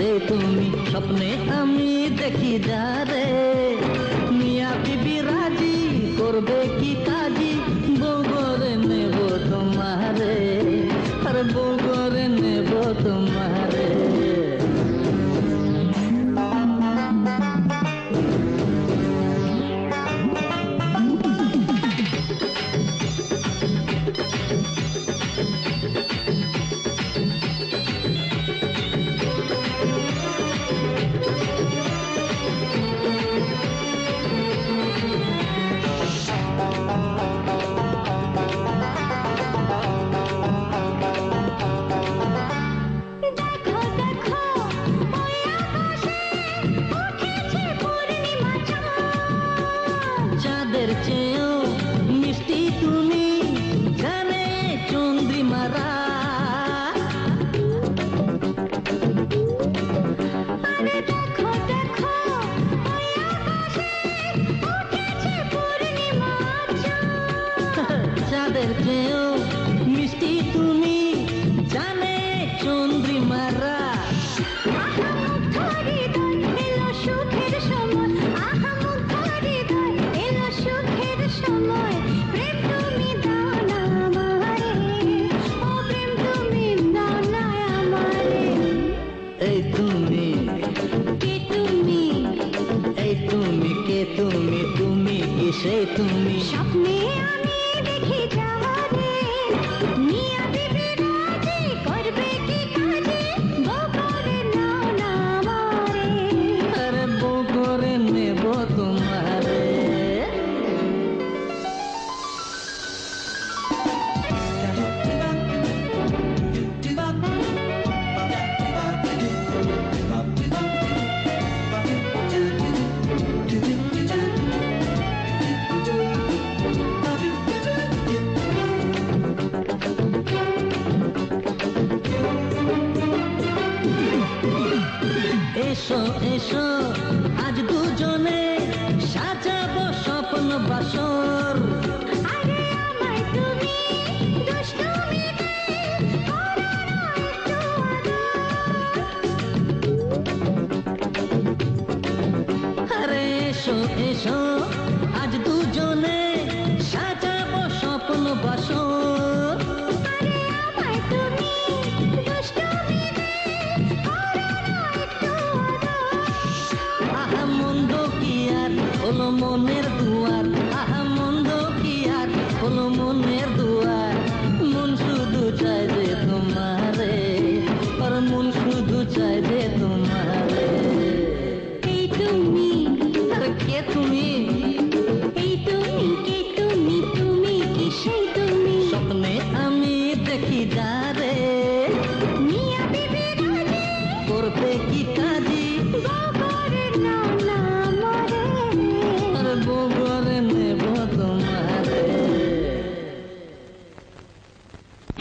से तुम सपने अमी देखी जा रे मिया पीबी राज़ी कर की काजी, बोगरे ने वो तुम्हारे। अरे बोगोरे ने बो तुम्हारे। চেয়েও মিষ্টি তুমি জানে চন্দ্রিমারা। তুমি কে তুমি? তুমি কিসে তুমি? স্বপ্নে এসো এসো আজ দুজনে সাজাবো স্বপ্ন বাসর। এসো এসো আজ দুজনে সাজাবো স্বপ্ন বাসর। কোনো মনের দুয়ার। আহা মন্দ কি আর? কোনো মনের দুয়ার। মন শুধু চায় যে